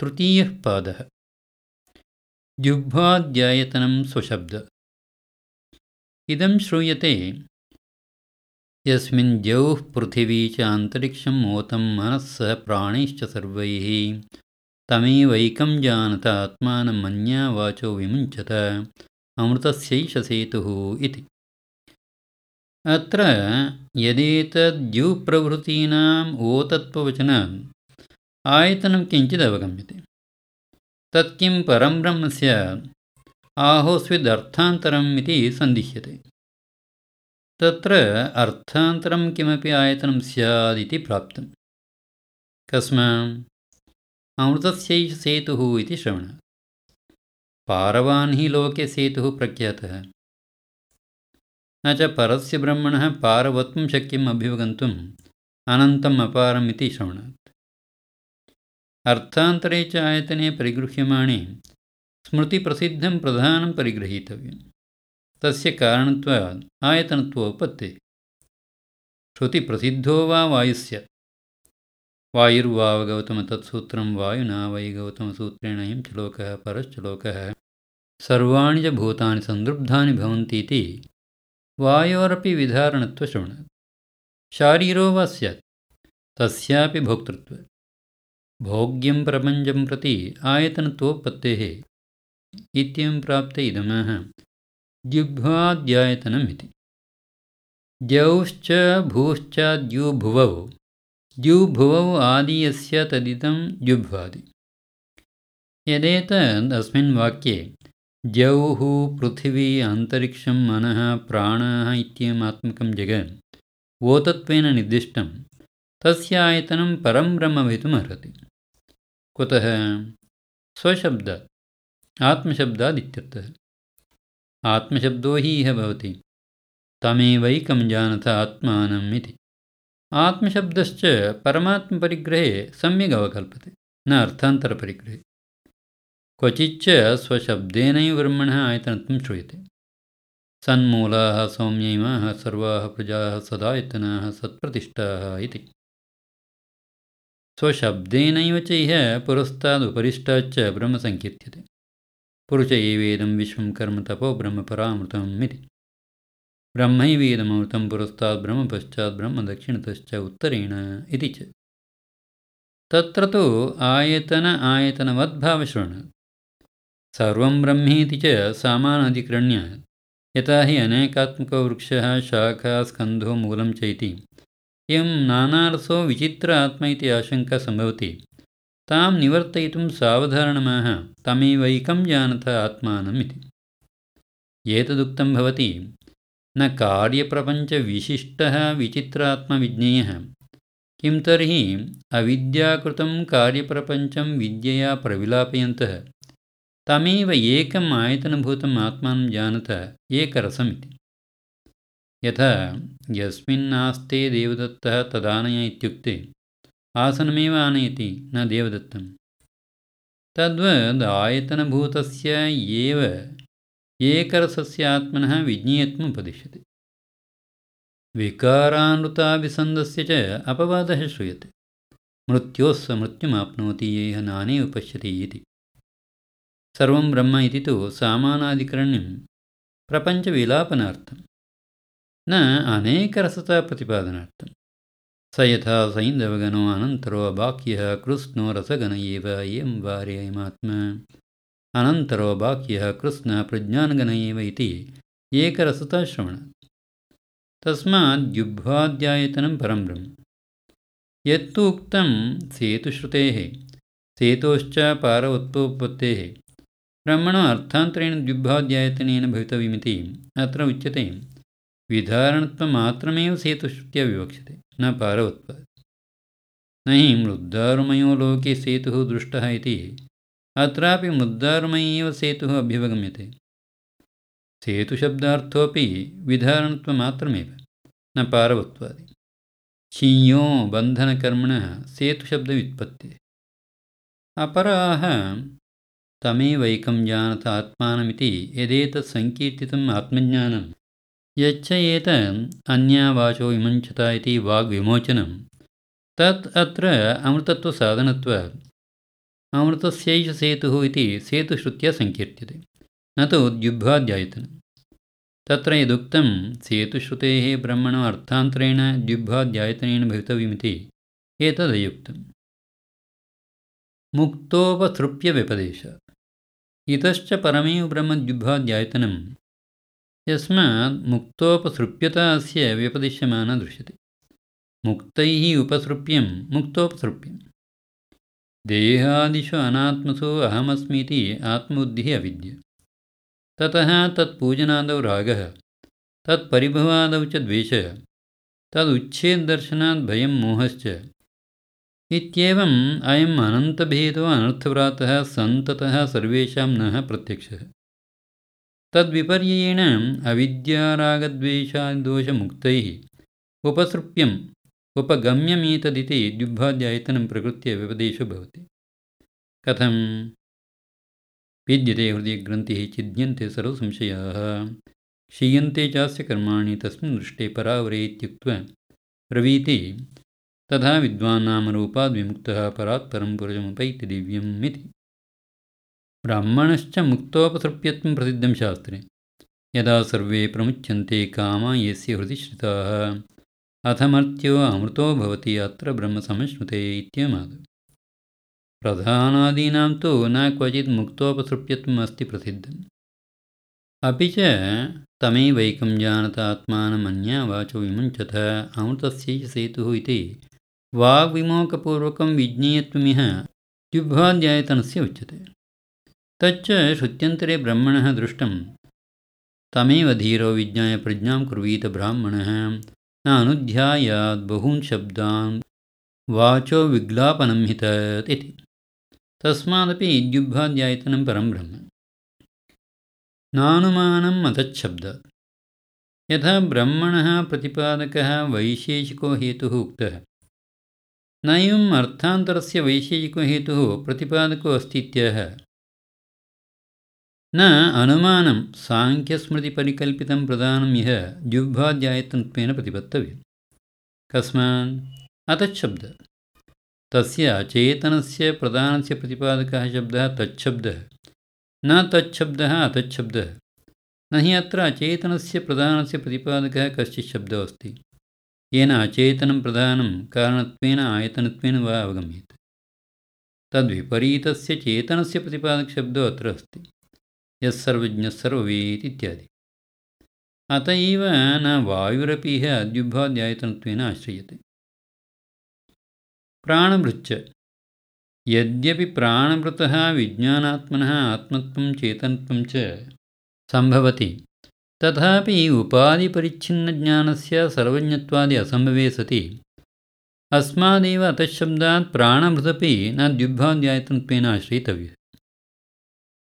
तृतीयः पादः। जिह्वाध्यायतनं स्वशब्द इदं श्रूयते यस्मिन् द्यौः पृथिवी च अन्तरिक्षम् ओतं मनःसह प्राणैश्च सर्वैः तमेवैकं जानत आत्मानं मन्या वाचो विमुञ्चत अमृतस्यैष सेतुः इति। अत्र यदेतद्युप्रभृतीनाम् ओतत्ववचनात् आयतनं किञ्चिदवगम्यते तत्किं परं ब्रह्म स्यात् आहोस्विदर्थान्तरम् इति सन्दिह्यते तत्र अर्थान्तरं किमपि आयतनं स्यादिति प्राप्तं कस्मात् अमृतस्यैष सेतुः इति श्रवणात् पारवान् हि लोके सेतुः प्रख्यातः। न च परस्य ब्रह्मणः पारवत्वं शक्यम् अभ्युपगन्तुम् अनन्तम् अपारम् इति श्रवणात् अर्थान्तरे च आयतने परिगृह्यमाणे स्मृतिप्रसिद्धं प्रधानं परिगृहीतव्यं तस्य कारणत्वात् आयतनत्वोपत्तिः। श्रुतिप्रसिद्धो वा वायुस्य? वायुर्वावगौतमतत्सूत्रं वायुना वै गौतमसूत्रेण अयं लोकः परश्च लोकः सर्वाणि च भूतानि सन्दृग्धानि भवन्ति इति वायोरपि विधारणत्वश्रवणात् शारीरो वा स्यात्? तस्यापि भोक्तृत्व भोग्यं प्रपञ्चं प्रति आयतनत्वोत्पत्तेः इत्यं प्राप्ते इदमः। जिह्वाद्यायतनम् इति द्यौश्च भूश्च द्युभुवौ द्युभुवौ आदि यस्य तदिदं द्युभ्वादि। यदेतद् अस्मिन् वाक्ये द्यौः पृथिवी अन्तरिक्षं मनः प्राणः इत्ययमात्मकं जगत् ओतत्वेन निर्दिष्टं तस्य आयतनं परं ब्रह्म भवितुमर्हति कुतः? स्वशब्दात् आत्मशब्दादित्यर्थः। आत्मशब्दो हि इह भवति। तमेवैकं जानथ आत्मानम् इति। आत्मशब्दश्च परमात्मपरिग्रहे सम्यक् अवकल्पते। न अर्थान्तरपरिग्रहे। क्वचिच्च स्वशब्देनैव ब्रह्मणः आयतनत्वं श्रूयते। सन्मूलाः सौम्यैमाः सर्वाः प्रजाः सदायतनाः सत्प्रतिष्ठाः इति स्वशब्देनैव च इह पुरस्तादुपरिष्टाच्च ब्रह्म पुरुष एवेदं विश्वं कर्म तपो ब्रह्मपरामृतम् इति। ब्रह्मैवेदमृतं पुरस्तात् ब्रह्मपश्चात् ब्रह्मदक्षिणतश्च उत्तरेण इति च। तत्र तु आयतन आयतनवद्भावश्रवणात् सर्वं ब्रह्मेति च सामानाधिकरण्यात्। यथा हि अनेकात्मको वृक्षः शाखा स्कन्धो मूलं च इति एवं नानारसो विचित्र आत्मा इति आशङ्का सम्भवति। तां निवर्तयितुं सावधारणमाह तमेवैकं जानथ आत्मानम् इति। एतदुक्तं भवति न कार्यप्रपञ्चविशिष्टः विचित्रात्मविज्ञेयः किं तर्हि अविद्याकृतं कार्यप्रपञ्चं विद्यया प्रविलापयन्तः। तमेव एकम् आयतनभूतम् आत्मानं जानथ एकरसमिति यथा यस्मिन्नास्ते देवदत्तः तदानय इत्युक्ते आसनमेव आनयति न देवदत्तं तद्वद् आयतनभूतस्य एव एकरसस्य आत्मनः विज्ञेयत्वम् उपदिश्यते विकारानृताभिसन्दस्य च अपवादः श्रूयते। मृत्योस्स मृत्युमाप्नोति येह नानेव पश्यति इति। सर्वं ब्रह्म इति तु सामानाधिकरण्यं प्रपञ्चविलापनार्थं न अनेकरसताप्रतिपादनार्थं स यथा सैन्धवगनो अनन्तरो बाक्यः कृत्स्नो रसगन एव एवं वार्ययमात्मा अनन्तरो बाक्यः कृत्स्नः प्रज्ञानगन एव इति तस्मात् जुह्वाध्यायतनं परं ब्रह्म यत्तु उक्तं सेतुश्रुतेः सेतोश्च पारवत्वोत्पत्तेः ब्रह्मणो अर्थान्तरेण द्युब्भाध्यायतनेन भवितव्यमिति अत्र उच्यते विधारणत्वमात्रमेव सेतुश्रुत्या विवक्ष्यते न पारवत्वात् न हि मृद्दारुमयो लोके सेतुः दृष्टः इति अत्रापि मृद्दारुमयी एव सेतुः अभ्युपगम्यते। सेतुशब्दार्थोपि विधारणत्वमात्रमेव न पारवत्वादि क्षीयो बन्धनकर्मणः सेतुशब्दव्युत्पत्तिः। अपराः तमेवैकं जानथ आत्मानमिति यदेतत् सङ्कीर्तितम् आत्मज्ञानं यच्च एतत् अन्यावाचो विमुञ्चत इति वाग्विमोचनं। तत् अत्र अमृतत्वसाधनत्वात् अमृतस्यैष सेतुः इति सेतुश्रुत्या सङ्कीर्त्यते न तु द्युब्भाध्यायतनं तत्र यदुक्तं सेतुश्रुतेः ब्रह्मणो अर्थान्तरेण द्युब्भाध्यायतनेन भवितव्यमिति एतदयुक्तम्। मुक्तोपसृप्यव्यपदेशात् इतश्च परमेव ब्रह्मद्युब्भाध्यायतनं यस्मात् मुक्तोपसृप्यता अस्य व्यपदिश्यमाना दृश्यते। मुक्तैः उपसृप्यं मुक्तोपसृप्यं देहादिषु अनात्मसु अहमस्मीति आत्मबुद्धिः अविद्य। ततः तत्पूजनादौ रागः तत्परिभवादौ च द्वेषः तदुच्छेददर्शनात् भयं मोहश्च। इत्येवम् अयम् अनन्तभेदो अनर्थव्रातः सन्ततः सर्वेषां नः प्रत्यक्षः तद्विपर्ययेण अविद्यारागद्वेषादिदोषमुक्तैः उपसृप्यम् उपगम्यमेतदिति द्युब्भाध्यायतनं प्रकृत्य व्यपदेशो भवति। कथं? विद्यते हृदयग्रन्थिः चिद्यन्ते सर्वसंशयाः क्षीयन्ते चास्य कर्माणि तस्मिन् दृष्टे परावरे इत्युक्त्वा ब्रवीति तथा विद्वान्नामरूपाद्विमुक्तः परात् परं पुरुषमुपैति दिव्यम् इति ब्राह्मणश्च मुक्तोपसृप्यत्वं प्रसिद्धं शास्त्रे। यदा सर्वे प्रमुच्यन्ते कामा यस्य हृदि श्रिताः अथमर्त्यो अमृतो भवति अत्र ब्रह्मसमश्नुते इत्यमादौ। प्रधानादीनां तु न क्वचित् मुक्तोपसृप्यत्वम् अस्ति प्रसिद्धम्। अपि च तमेवैकं जानत आत्मानमन्या वाचो विमुञ्चत अमृतस्य सेतुः इति वाग्विमोकपूर्वकं विज्ञेयत्वमिह द्युब्भाध्यायतनस्य उच्यते तच्च श्रुत्यन्तरे ब्रह्मणः दृष्टं तमेव धीरो विज्ञाय प्रज्ञां कुर्वीत ब्राह्मणः। न अनुध्यायात् बहून् शब्दान् वाचो विग्लापनं हि तत् इति। तस्मादपि इद्युब्भाध्यायतनं परं ब्रह्म। नानुमानम् अतच्छब्दात् यथा ब्रह्मणः प्रतिपादकः वैशेषिको हेतुः उक्तः। न एवम् अर्थान्तरस्य वैशेषिको हेतुः प्रतिपादको अस्ति इत्यः न अनुमानं साङ्ख्यस्मृतिपरिकल्पितं प्रधानम् इह द्युब्भाध्यायतनत्वेन प्रतिपत्तव्यं कस्मात् अतच्छब्दात् तस्य अचेतनस्य प्रधानस्य प्रतिपादकः शब्दः तच्छब्दः। न तच्छब्दः अतच्छब्दः। न हि अत्र अचेतनस्य प्रधानस्य प्रतिपादकः कश्चित् शब्दो अस्ति। येन अचेतनं प्रधानं कारणत्वेन आयतनत्वेन वा अवगम्यते। तद्विपरीतस्य चेतनस्य प्रतिपादकशब्दो अत्र अस्ति यः सर्वज्ञः सर्ववेत् इत्यादि। अत एव न वायुरपि इह अद्युभाद्यायतनत्वेन आश्रयते। प्राणभृच्च। यद्यपि प्राणभृतः विज्ञानात्मनः आत्मत्वं चेतनत्वं च सम्भवति तथापि उपाधिपरिच्छिन्नज्ञानस्य सर्वज्ञत्वादि असम्भवे सति। अस्मादेव अतःशब्दात् प्राणभृतपि न द्युब्भाध्यायतनत्वेन आश्रयितव्यः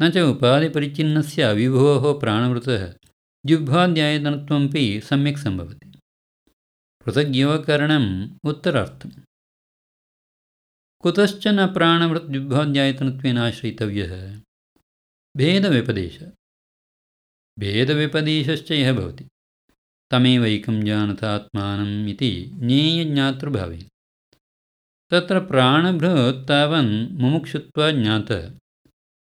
न च उपाधिपरिच्छिन्नस्य अविभोः प्राणभृतः द्युब्भाध्यायतनत्वमपि सम्यक् सम्भवति। पृथग्योकरणम् उत्तरार्थम्। कुतश्च न प्राणवृद्युब्भाध्यायतनत्वेन आश्रयितव्यः भेदव्यपदेश भेदव्यपदेशश्च यः भवति? तमेवैकं जानत आत्मानम् इति ज्ञेयज्ञातृभावेन। तत्र प्राणभृत् तावन् मुमुक्षुत्वा ज्ञातः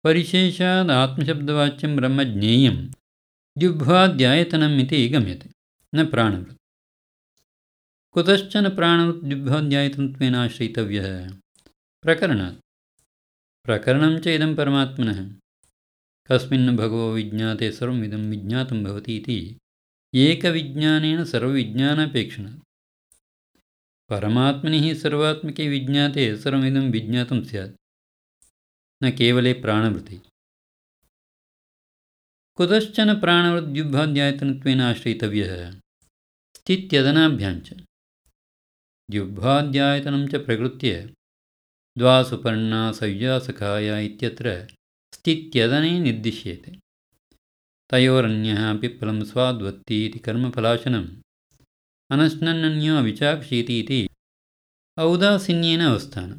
परिशेषात् आत्मशब्दवाच्यं ब्रह्म ज्ञेयं द्युब्भाध्यायतनम् इति गम्यते न प्राणवृत्। कुतश्चन प्राणवृद्युब्भाध्यायतनत्वेन आश्रयितव्यः प्रकरणात्। प्रकरणं च इदं परमात्मनः। कस्मिन् भगवो विज्ञाते सर्वमिदं विज्ञातं भवति इति एकविज्ञानेन सर्वविज्ञानापेक्षणात् परमात्मनि सर्वात्मके विज्ञाते सर्वमिदं विज्ञातं स्यात् न केवले प्राणवृत्ति कुतश्चन प्राणवृद्युब्भाध्यायतनत्वेन आश्रयितव्यः स्थित्यदनाभ्याञ्च द्युब्भाध्यायतनं च प्रकृत्य द्वासुपर्णा सव्यासखाया इत्यत्र स्थित्यदने निर्दिश्यते तयोरन्यः पिप्पलं स्वाद्वत्ति इति कर्मफलाशनम् अनश्नन्यो विचाक्षीति इति औदासीन्येन अवस्थानं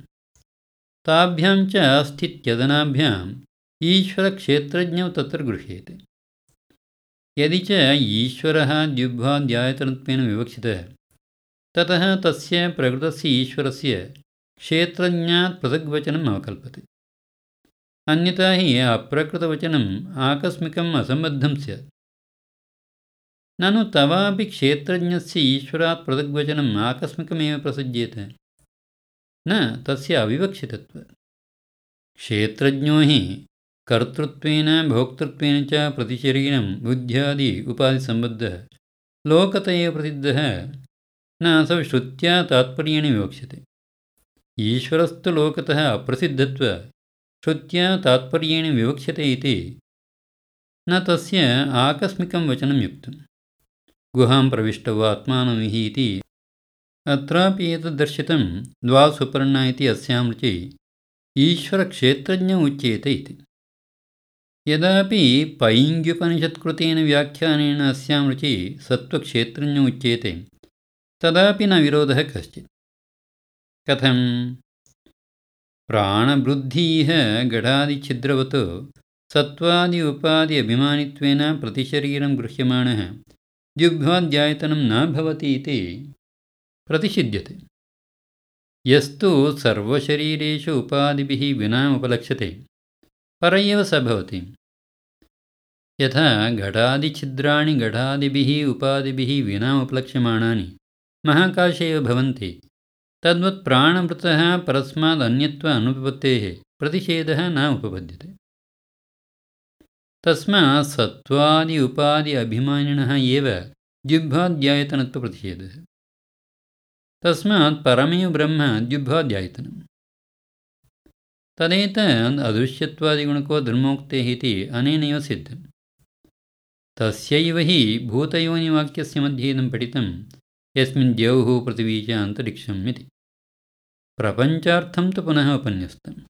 ताभ्यां च स्थित्यदनाभ्याम् ईश्वरक्षेत्रज्ञौ तत्र गृह्येते। यदि च ईश्वरः द्युब्भाध्यायतनत्वेन विवक्षितः ततः तस्य प्रकृतस्य ईश्वरस्य क्षेत्रज्ञात् पृथग्वचनम् अवकल्पते। अन्यथा हि अप्रकृतवचनम् आकस्मिकम् असम्बद्धं स्यात्। ननु तवापि क्षेत्रज्ञस्य ईश्वरात् पृथग्वचनम् आकस्मिकमेव प्रसज्येते न तस्य अविवक्षितत्वात् क्षेत्रज्ञो हि कर्तृत्वेन भोक्तृत्वेन च प्रतिशरीरं बुद्ध्यादि उपाधिसम्बद्धः लोकत एव प्रसिद्धः न असौ श्रुत्या तात्पर्येण विवक्ष्यते। ईश्वरस्तु लोकतः अप्रसिद्धत्वात् श्रुत्या तात्पर्येण विवक्ष्यते इति न तस्य आकस्मिकं वचनं युक्तम्। गुहां प्रविष्टौ आत्मानमिहि इति अत्रापि एतद्दर्शितं द्वासुपर्णा इति अस्यां रुचि ईश्वरक्षेत्रज्ञ उच्येते इति। यदापि पैङ्ग्युपनिषत्कृतेन व्याख्यानेन अस्यां रुचि सत्त्वक्षेत्रज्ञ उच्येते तदापि न विरोधः कश्चित्। कथं प्राणवृद्धिः गढादिच्छिद्रवत् सत्त्वादि उपाधि अभिमानित्वेन प्रतिशरीरं गृह्यमाणः द्युग्ध्वाध्यायतनं न भवति इति प्रतिषिध्यते। यस्तु सर्वशरीरेषु उपाधिभिः विना उपलक्ष्यते। पर एव स भवति। यथा घटादिछिद्राणि घटादिभिः उपाधिभिः विना उपलक्ष्यमाणानि महाकाशे एव भवन्ति। तद्वत् प्राणमृतः परस्मादन्यत्व अनुपपत्तेः प्रतिषेधः न उपपद्यते। तस्मात् सत्त्वादि उपाधि अभिमानिनः एव द्युग्भाध्यायतनत्वप्रतिषेधः तस्मात् परमेव ब्रह्म द्युग्भाध्यायतनं तदेतद् अदृश्यत्वादिगुणको धर्मोक्तेः इति अनेनैव सिद्धं तस्यैव हि भूतयोनिवाक्यस्य मध्ये इदं पठितं यस्मिन् द्यौः पृथिवी च अन्तरिक्षम् इति। प्रपञ्चार्थं तु पुनः उपन्यस्तम्